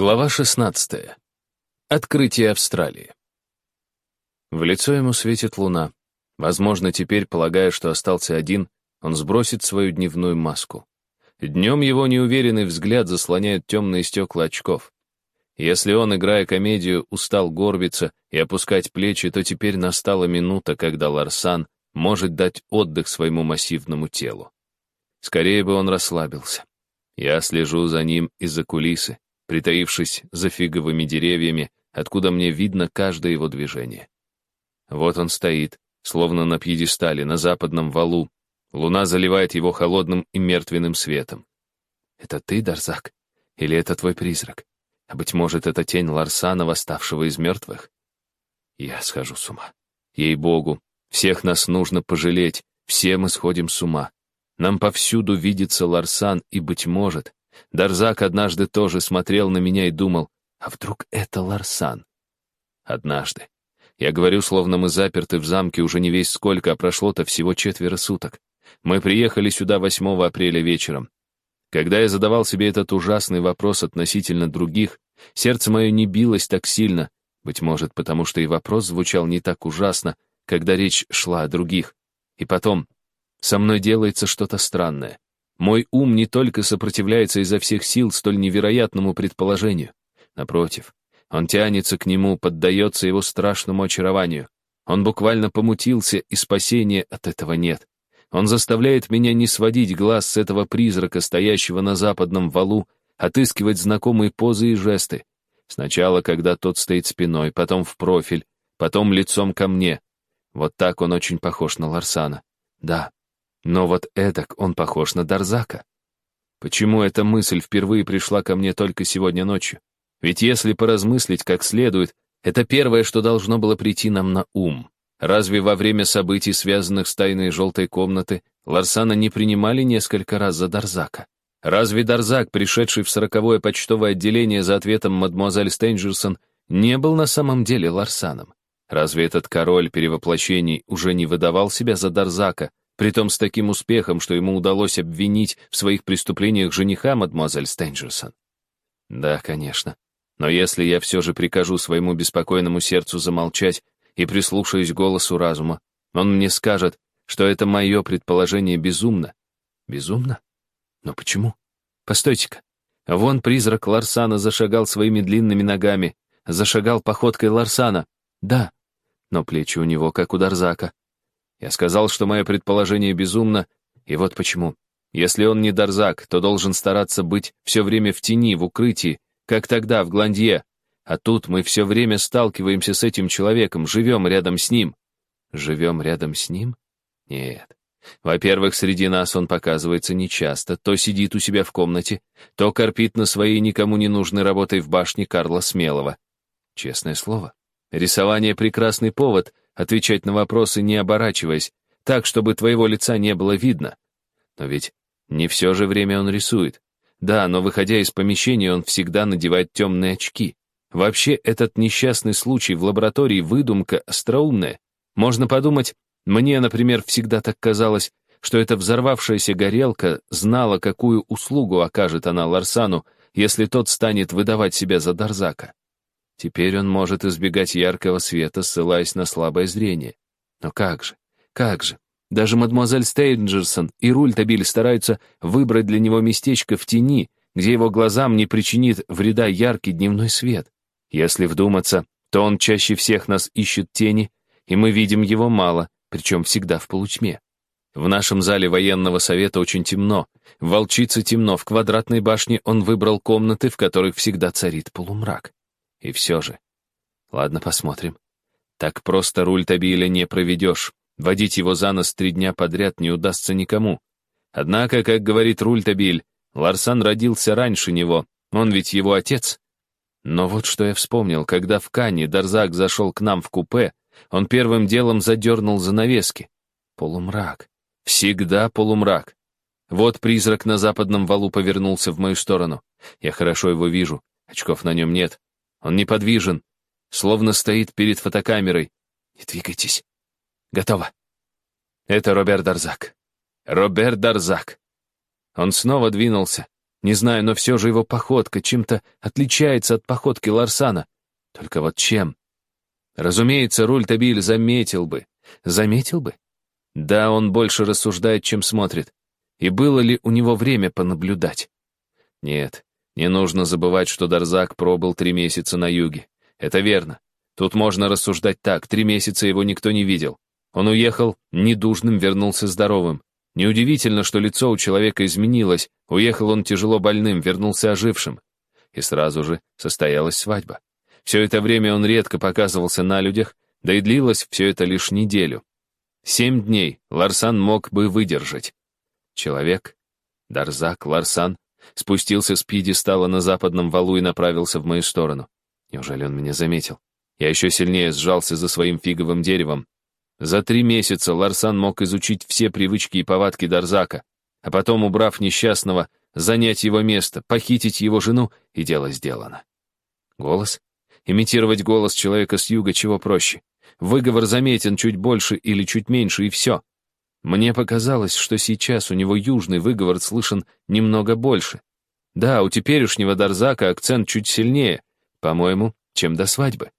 Глава 16. Открытие Австралии. В лицо ему светит луна. Возможно, теперь, полагая, что остался один, он сбросит свою дневную маску. Днем его неуверенный взгляд заслоняют темные стекла очков. Если он, играя комедию, устал горбиться и опускать плечи, то теперь настала минута, когда Ларсан может дать отдых своему массивному телу. Скорее бы он расслабился. Я слежу за ним из-за кулисы притаившись за фиговыми деревьями, откуда мне видно каждое его движение. Вот он стоит, словно на пьедестале, на западном валу. Луна заливает его холодным и мертвенным светом. Это ты, Дарзак? Или это твой призрак? А быть может, это тень Ларсана, восставшего из мертвых? Я схожу с ума. Ей-богу, всех нас нужно пожалеть, все мы сходим с ума. Нам повсюду видится Ларсан, и, быть может, Дарзак однажды тоже смотрел на меня и думал, а вдруг это Ларсан? Однажды. Я говорю, словно мы заперты в замке уже не весь сколько, а прошло-то всего четверо суток. Мы приехали сюда 8 апреля вечером. Когда я задавал себе этот ужасный вопрос относительно других, сердце мое не билось так сильно, быть может, потому что и вопрос звучал не так ужасно, когда речь шла о других. И потом, со мной делается что-то странное. Мой ум не только сопротивляется изо всех сил столь невероятному предположению. Напротив, он тянется к нему, поддается его страшному очарованию. Он буквально помутился, и спасения от этого нет. Он заставляет меня не сводить глаз с этого призрака, стоящего на западном валу, отыскивать знакомые позы и жесты. Сначала, когда тот стоит спиной, потом в профиль, потом лицом ко мне. Вот так он очень похож на Ларсана. Да, но вот эдак он похож на Дарзака. Почему эта мысль впервые пришла ко мне только сегодня ночью? Ведь если поразмыслить как следует, это первое, что должно было прийти нам на ум. Разве во время событий, связанных с тайной желтой комнаты, Ларсана не принимали несколько раз за Дарзака? Разве Дарзак, пришедший в сороковое почтовое отделение за ответом мадемуазель Стенджерсон, не был на самом деле Ларсаном? Разве этот король перевоплощений уже не выдавал себя за Дарзака, Притом с таким успехом, что ему удалось обвинить в своих преступлениях жениха мадемуазель Стенджерсон. Да, конечно. Но если я все же прикажу своему беспокойному сердцу замолчать и прислушаюсь голосу разума, он мне скажет, что это мое предположение безумно. Безумно? Но почему? Постойте-ка. Вон призрак Ларсана зашагал своими длинными ногами, зашагал походкой Ларсана. Да, но плечи у него как у Дарзака. Я сказал, что мое предположение безумно, и вот почему. Если он не Дарзак, то должен стараться быть все время в тени, в укрытии, как тогда, в Гландье. А тут мы все время сталкиваемся с этим человеком, живем рядом с ним. Живем рядом с ним? Нет. Во-первых, среди нас он показывается нечасто, то сидит у себя в комнате, то корпит на своей никому не нужной работой в башне Карла Смелого. Честное слово. Рисование — прекрасный повод — отвечать на вопросы, не оборачиваясь, так, чтобы твоего лица не было видно. Но ведь не все же время он рисует. Да, но выходя из помещения, он всегда надевает темные очки. Вообще, этот несчастный случай в лаборатории выдумка остроумная. Можно подумать, мне, например, всегда так казалось, что эта взорвавшаяся горелка знала, какую услугу окажет она Ларсану, если тот станет выдавать себя за Дарзака. Теперь он может избегать яркого света, ссылаясь на слабое зрение. Но как же, как же? Даже мадемуазель Стейнджерсон и Рультабиль стараются выбрать для него местечко в тени, где его глазам не причинит вреда яркий дневной свет. Если вдуматься, то он чаще всех нас ищет тени, и мы видим его мало, причем всегда в полутьме. В нашем зале военного совета очень темно, в волчице темно, в квадратной башне он выбрал комнаты, в которых всегда царит полумрак. И все же. Ладно, посмотрим. Так просто руль Табиля не проведешь. Водить его за нос три дня подряд не удастся никому. Однако, как говорит руль Табиль, Ларсан родился раньше него, он ведь его отец. Но вот что я вспомнил, когда в Кане Дарзак зашел к нам в купе, он первым делом задернул занавески. Полумрак. Всегда полумрак. Вот призрак на западном валу повернулся в мою сторону. Я хорошо его вижу, очков на нем нет. Он неподвижен, словно стоит перед фотокамерой. Не двигайтесь. Готово. Это Роберт Дарзак. Роберт Дарзак. Он снова двинулся. Не знаю, но все же его походка чем-то отличается от походки Ларсана. Только вот чем? Разумеется, руль Табиль заметил бы. Заметил бы? Да, он больше рассуждает, чем смотрит. И было ли у него время понаблюдать? Нет, не нужно забывать, что Дарзак пробыл три месяца на юге. Это верно. Тут можно рассуждать так, три месяца его никто не видел. Он уехал недужным, вернулся здоровым. Неудивительно, что лицо у человека изменилось, уехал он тяжело больным, вернулся ожившим. И сразу же состоялась свадьба. Все это время он редко показывался на людях, да и длилось все это лишь неделю. Семь дней Ларсан мог бы выдержать. Человек, Дарзак, Ларсан, спустился с пьедестала на западном валу и направился в мою сторону. Неужели он меня заметил? Я еще сильнее сжался за своим фиговым деревом. За три месяца Ларсан мог изучить все привычки и повадки Дарзака, а потом, убрав несчастного, занять его место, похитить его жену, и дело сделано. Голос? Имитировать голос человека с юга чего проще. Выговор заметен чуть больше или чуть меньше, и все. Мне показалось, что сейчас у него южный выговор слышен немного больше. Да, у теперешнего Дарзака акцент чуть сильнее, по-моему, чем до свадьбы.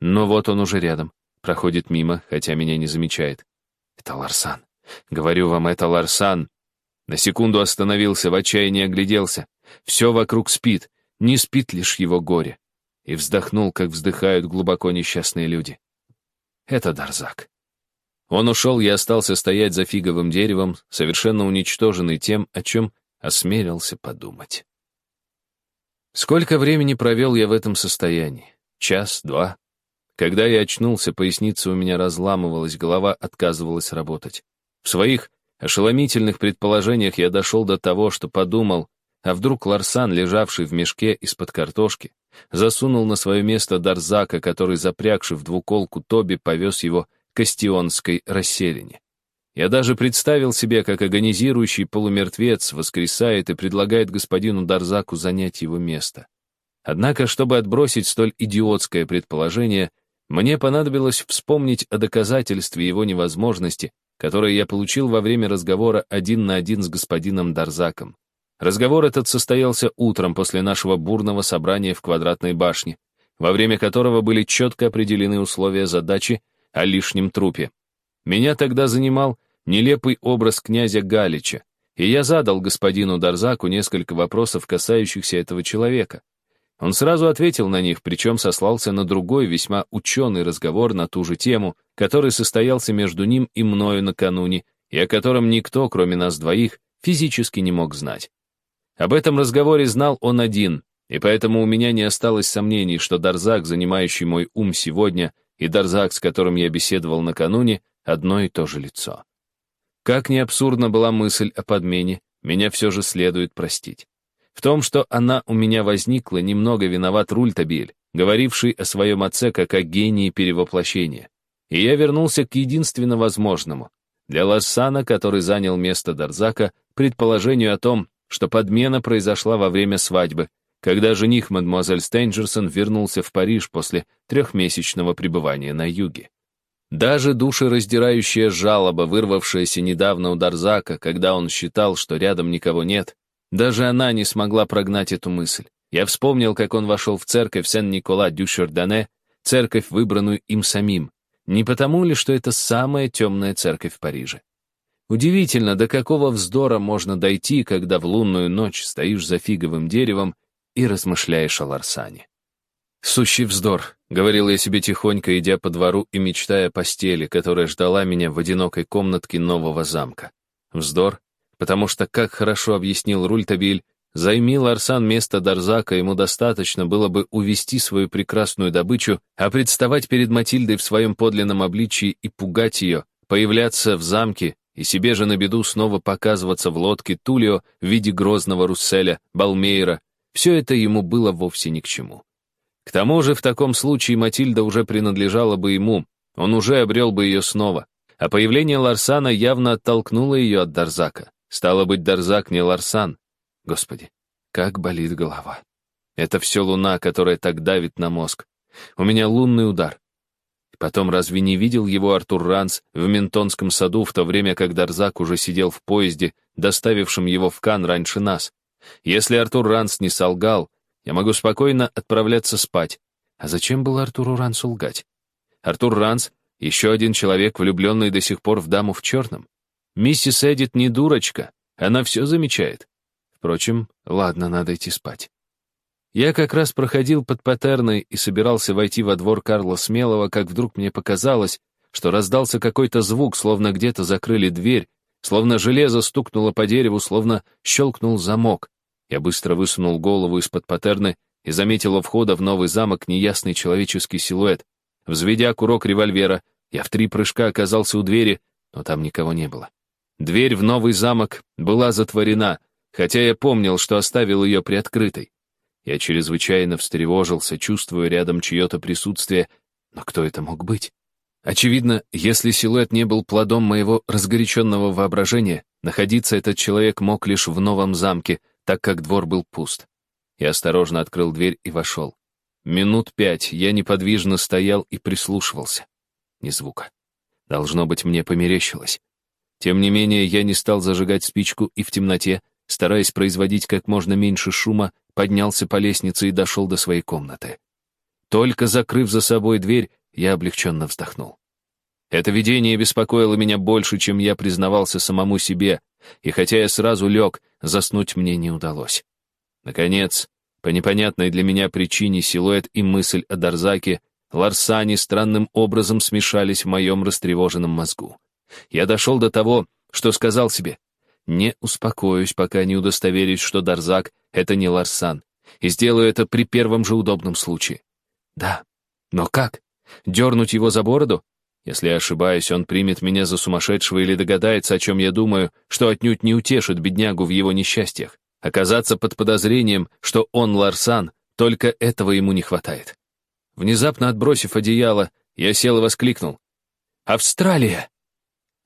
Но вот он уже рядом, проходит мимо, хотя меня не замечает. Это Ларсан. Говорю вам, это Ларсан. На секунду остановился, в отчаянии огляделся. Все вокруг спит, не спит лишь его горе. И вздохнул, как вздыхают глубоко несчастные люди. Это Дарзак. Он ушел, я остался стоять за фиговым деревом, совершенно уничтоженный тем, о чем осмелился подумать. Сколько времени провел я в этом состоянии? Час, два? Когда я очнулся, поясница у меня разламывалась, голова отказывалась работать. В своих ошеломительных предположениях я дошел до того, что подумал, а вдруг Ларсан, лежавший в мешке из-под картошки, засунул на свое место Дарзака, который, запрягший в двуколку Тоби, повез его Кастионской расселине. Я даже представил себе, как агонизирующий полумертвец воскресает и предлагает господину Дарзаку занять его место. Однако, чтобы отбросить столь идиотское предположение, мне понадобилось вспомнить о доказательстве его невозможности, которое я получил во время разговора один на один с господином Дарзаком. Разговор этот состоялся утром после нашего бурного собрания в квадратной башне, во время которого были четко определены условия задачи о лишнем трупе. Меня тогда занимал нелепый образ князя Галича, и я задал господину Дарзаку несколько вопросов, касающихся этого человека. Он сразу ответил на них, причем сослался на другой весьма ученый разговор на ту же тему, который состоялся между ним и мною накануне, и о котором никто, кроме нас двоих, физически не мог знать. Об этом разговоре знал он один, и поэтому у меня не осталось сомнений, что Дарзак, занимающий мой ум сегодня, и Дарзак, с которым я беседовал накануне, одно и то же лицо. Как ни абсурдна была мысль о подмене, меня все же следует простить. В том, что она у меня возникла, немного виноват Рультабель, говоривший о своем отце как о гении перевоплощения. И я вернулся к единственно возможному. Для Лассана, который занял место Дарзака, предположению о том, что подмена произошла во время свадьбы, когда жених мадемуазель Стейнджерсон вернулся в Париж после трехмесячного пребывания на юге. Даже душераздирающая жалоба, вырвавшаяся недавно у Дарзака, когда он считал, что рядом никого нет, даже она не смогла прогнать эту мысль. Я вспомнил, как он вошел в церковь Сен-Никола-Дю-Шардане, церковь, выбранную им самим. Не потому ли, что это самая темная церковь в Париже? Удивительно, до какого вздора можно дойти, когда в лунную ночь стоишь за фиговым деревом и размышляешь о Ларсане. «Сущий вздор», — говорил я себе тихонько, идя по двору и мечтая о постели, которая ждала меня в одинокой комнатке нового замка. Вздор, потому что, как хорошо объяснил Рультабиль, займи Ларсан место Дарзака, ему достаточно было бы увести свою прекрасную добычу, а представать перед Матильдой в своем подлинном обличии и пугать ее, появляться в замке и себе же на беду снова показываться в лодке Тулио в виде грозного Русселя, Балмейра, все это ему было вовсе ни к чему. К тому же в таком случае Матильда уже принадлежала бы ему, он уже обрел бы ее снова, а появление Ларсана явно оттолкнуло ее от Дарзака. Стало быть, Дарзак не Ларсан. Господи, как болит голова. Это все луна, которая так давит на мозг. У меня лунный удар. Потом разве не видел его Артур Ранс в Ментонском саду в то время, как Дарзак уже сидел в поезде, доставившем его в Кан раньше нас? Если Артур Ранс не солгал, я могу спокойно отправляться спать. А зачем было Артуру Рансу лгать? Артур Ранс — еще один человек, влюбленный до сих пор в даму в черном. Миссис Эдит не дурочка, она все замечает. Впрочем, ладно, надо идти спать. Я как раз проходил под Патерной и собирался войти во двор Карла Смелого, как вдруг мне показалось, что раздался какой-то звук, словно где-то закрыли дверь, словно железо стукнуло по дереву, словно щелкнул замок. Я быстро высунул голову из-под Патерны и заметил у входа в новый замок неясный человеческий силуэт. Взведя курок револьвера, я в три прыжка оказался у двери, но там никого не было. Дверь в новый замок была затворена, хотя я помнил, что оставил ее приоткрытой. Я чрезвычайно встревожился, чувствуя рядом чье-то присутствие, но кто это мог быть? Очевидно, если силуэт не был плодом моего разгоряченного воображения, находиться этот человек мог лишь в новом замке, так как двор был пуст. Я осторожно открыл дверь и вошел. Минут пять я неподвижно стоял и прислушивался. Ни звука. Должно быть, мне померещилось. Тем не менее, я не стал зажигать спичку и в темноте, стараясь производить как можно меньше шума, поднялся по лестнице и дошел до своей комнаты. Только закрыв за собой дверь, я облегченно вздохнул. Это видение беспокоило меня больше, чем я признавался самому себе, и хотя я сразу лег, заснуть мне не удалось. Наконец, по непонятной для меня причине силуэт и мысль о Дарзаке, Ларсане странным образом смешались в моем растревоженном мозгу. Я дошел до того, что сказал себе, не успокоюсь, пока не удостоверюсь, что Дарзак — это не Ларсан, и сделаю это при первом же удобном случае. Да, но как? Дернуть его за бороду? Если я ошибаюсь, он примет меня за сумасшедшего или догадается, о чем я думаю, что отнюдь не утешит беднягу в его несчастьях. Оказаться под подозрением, что он Ларсан, только этого ему не хватает. Внезапно отбросив одеяло, я сел и воскликнул. «Австралия!»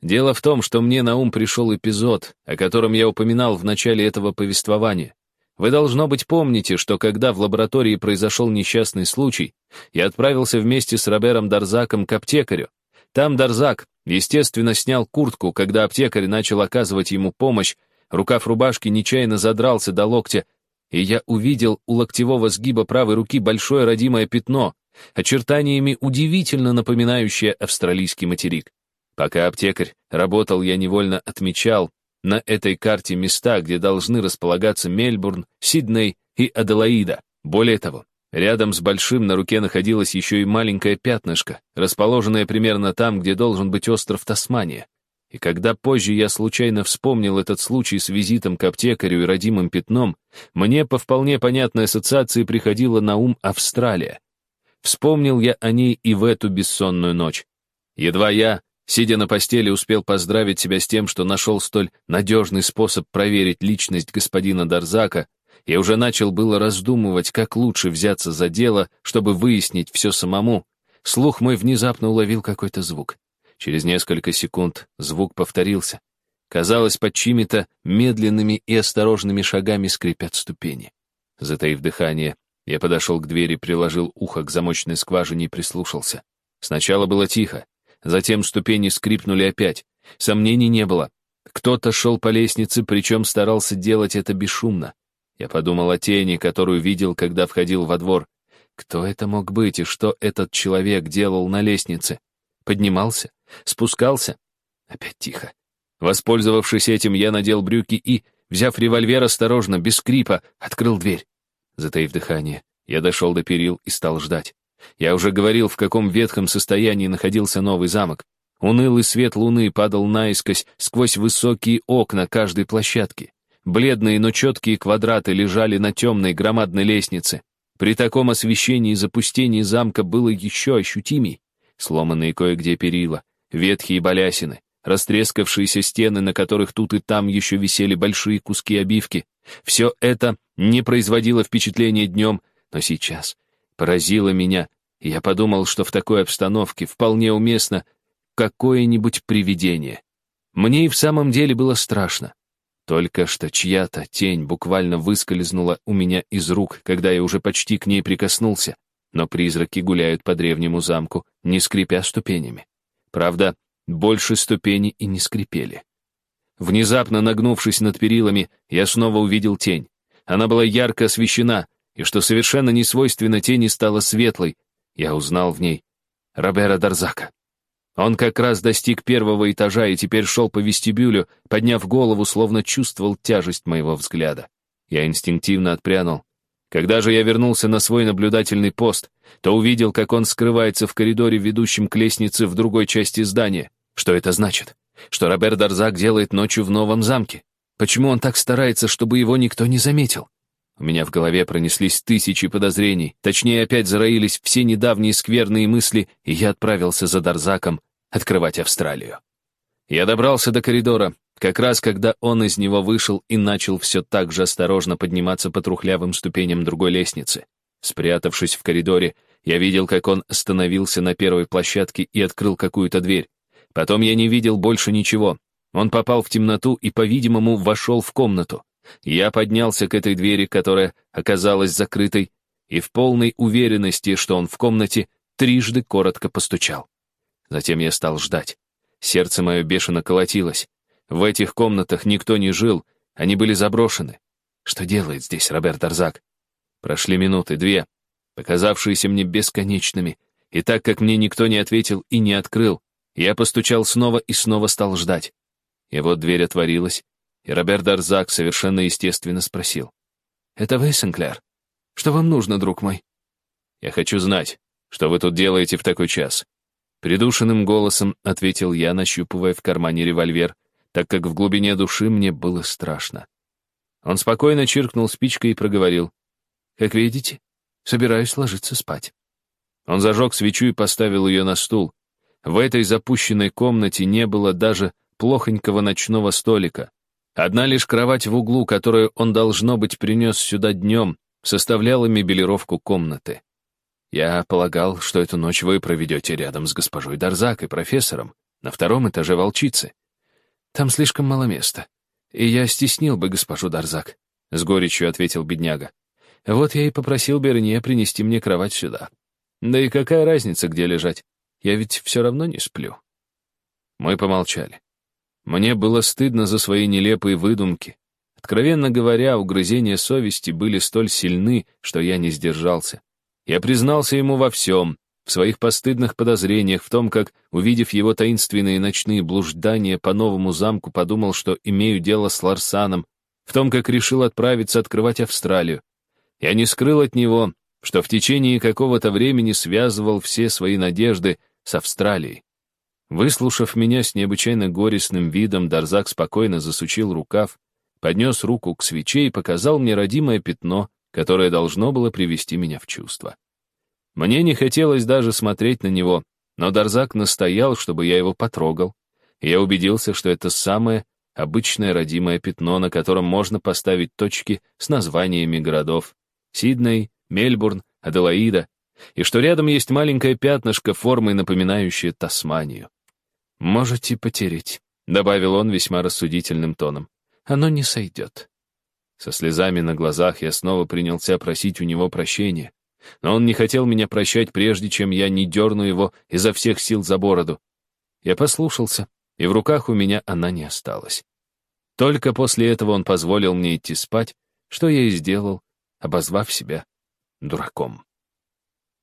Дело в том, что мне на ум пришел эпизод, о котором я упоминал в начале этого повествования. Вы, должно быть, помните, что когда в лаборатории произошел несчастный случай, я отправился вместе с Робером Дарзаком к аптекарю. Там Дарзак, естественно, снял куртку, когда аптекарь начал оказывать ему помощь, рукав рубашки нечаянно задрался до локтя, и я увидел у локтевого сгиба правой руки большое родимое пятно, очертаниями удивительно напоминающее австралийский материк. Пока аптекарь работал, я невольно отмечал на этой карте места, где должны располагаться Мельбурн, Сидней и Аделаида. Более того, рядом с большим на руке находилось еще и маленькое пятнышко, расположенное примерно там, где должен быть остров Тасмания. И когда позже я случайно вспомнил этот случай с визитом к аптекарю и родимым пятном, мне по вполне понятной ассоциации приходила на ум Австралия. Вспомнил я о ней и в эту бессонную ночь. Едва я, Сидя на постели, успел поздравить себя с тем, что нашел столь надежный способ проверить личность господина Дарзака, и уже начал было раздумывать, как лучше взяться за дело, чтобы выяснить все самому. Слух мой внезапно уловил какой-то звук. Через несколько секунд звук повторился. Казалось, под чьими-то медленными и осторожными шагами скрипят ступени. Затаив дыхание, я подошел к двери, приложил ухо к замочной скважине и прислушался. Сначала было тихо, Затем ступени скрипнули опять. Сомнений не было. Кто-то шел по лестнице, причем старался делать это бесшумно. Я подумал о тени, которую видел, когда входил во двор. Кто это мог быть и что этот человек делал на лестнице? Поднимался? Спускался? Опять тихо. Воспользовавшись этим, я надел брюки и, взяв револьвер осторожно, без скрипа, открыл дверь. Затаив дыхание, я дошел до перил и стал ждать. Я уже говорил, в каком ветхом состоянии находился новый замок. Унылый свет луны падал наискось сквозь высокие окна каждой площадки. Бледные, но четкие квадраты лежали на темной громадной лестнице. При таком освещении запустение замка было еще ощутимей. Сломанные кое-где перила, ветхие балясины, растрескавшиеся стены, на которых тут и там еще висели большие куски обивки. Все это не производило впечатления днем, но сейчас, поразило меня, я подумал, что в такой обстановке вполне уместно какое-нибудь привидение. Мне и в самом деле было страшно. Только что чья-то тень буквально выскользнула у меня из рук, когда я уже почти к ней прикоснулся, но призраки гуляют по древнему замку, не скрипя ступенями. Правда, больше ступеней и не скрипели. Внезапно нагнувшись над перилами, я снова увидел тень. Она была ярко освещена, и что совершенно не свойственно тени стала светлой. Я узнал в ней Робера Дарзака. Он как раз достиг первого этажа и теперь шел по вестибюлю, подняв голову, словно чувствовал тяжесть моего взгляда. Я инстинктивно отпрянул. Когда же я вернулся на свой наблюдательный пост, то увидел, как он скрывается в коридоре, ведущем к лестнице в другой части здания. Что это значит? Что Робер Дарзак делает ночью в новом замке? Почему он так старается, чтобы его никто не заметил? У меня в голове пронеслись тысячи подозрений, точнее опять зароились все недавние скверные мысли, и я отправился за Дарзаком открывать Австралию. Я добрался до коридора, как раз когда он из него вышел и начал все так же осторожно подниматься по трухлявым ступеням другой лестницы. Спрятавшись в коридоре, я видел, как он остановился на первой площадке и открыл какую-то дверь. Потом я не видел больше ничего. Он попал в темноту и, по-видимому, вошел в комнату. Я поднялся к этой двери, которая оказалась закрытой, и в полной уверенности, что он в комнате, трижды коротко постучал. Затем я стал ждать. Сердце мое бешено колотилось. В этих комнатах никто не жил, они были заброшены. Что делает здесь Роберт Арзак? Прошли минуты, две, показавшиеся мне бесконечными, и так как мне никто не ответил и не открыл, я постучал снова и снова стал ждать. И вот дверь отворилась, и Роберт Дарзак совершенно естественно спросил. «Это вы, Сенклер? Что вам нужно, друг мой?» «Я хочу знать, что вы тут делаете в такой час?» Придушенным голосом ответил я, нащупывая в кармане револьвер, так как в глубине души мне было страшно. Он спокойно чиркнул спичкой и проговорил. «Как видите, собираюсь ложиться спать». Он зажег свечу и поставил ее на стул. В этой запущенной комнате не было даже плохонького ночного столика. Одна лишь кровать в углу, которую он, должно быть, принес сюда днем, составляла мебелировку комнаты. Я полагал, что эту ночь вы проведете рядом с госпожой Дарзак и профессором на втором этаже волчицы. Там слишком мало места. И я стеснил бы госпожу Дарзак, — с горечью ответил бедняга. Вот я и попросил Берне принести мне кровать сюда. Да и какая разница, где лежать? Я ведь все равно не сплю. Мы помолчали. Мне было стыдно за свои нелепые выдумки. Откровенно говоря, угрызения совести были столь сильны, что я не сдержался. Я признался ему во всем, в своих постыдных подозрениях, в том, как, увидев его таинственные ночные блуждания по новому замку, подумал, что имею дело с Ларсаном, в том, как решил отправиться открывать Австралию. Я не скрыл от него, что в течение какого-то времени связывал все свои надежды с Австралией. Выслушав меня с необычайно горестным видом, Дарзак спокойно засучил рукав, поднес руку к свече и показал мне родимое пятно, которое должно было привести меня в чувство. Мне не хотелось даже смотреть на него, но Дарзак настоял, чтобы я его потрогал. Я убедился, что это самое обычное родимое пятно, на котором можно поставить точки с названиями городов. Сидней, Мельбурн, Аделаида, и что рядом есть маленькое пятнышко формой, напоминающее Тасманию. «Можете потереть», — добавил он весьма рассудительным тоном. «Оно не сойдет». Со слезами на глазах я снова принялся просить у него прощения но он не хотел меня прощать, прежде чем я не дерну его изо всех сил за бороду. Я послушался, и в руках у меня она не осталась. Только после этого он позволил мне идти спать, что я и сделал, обозвав себя дураком.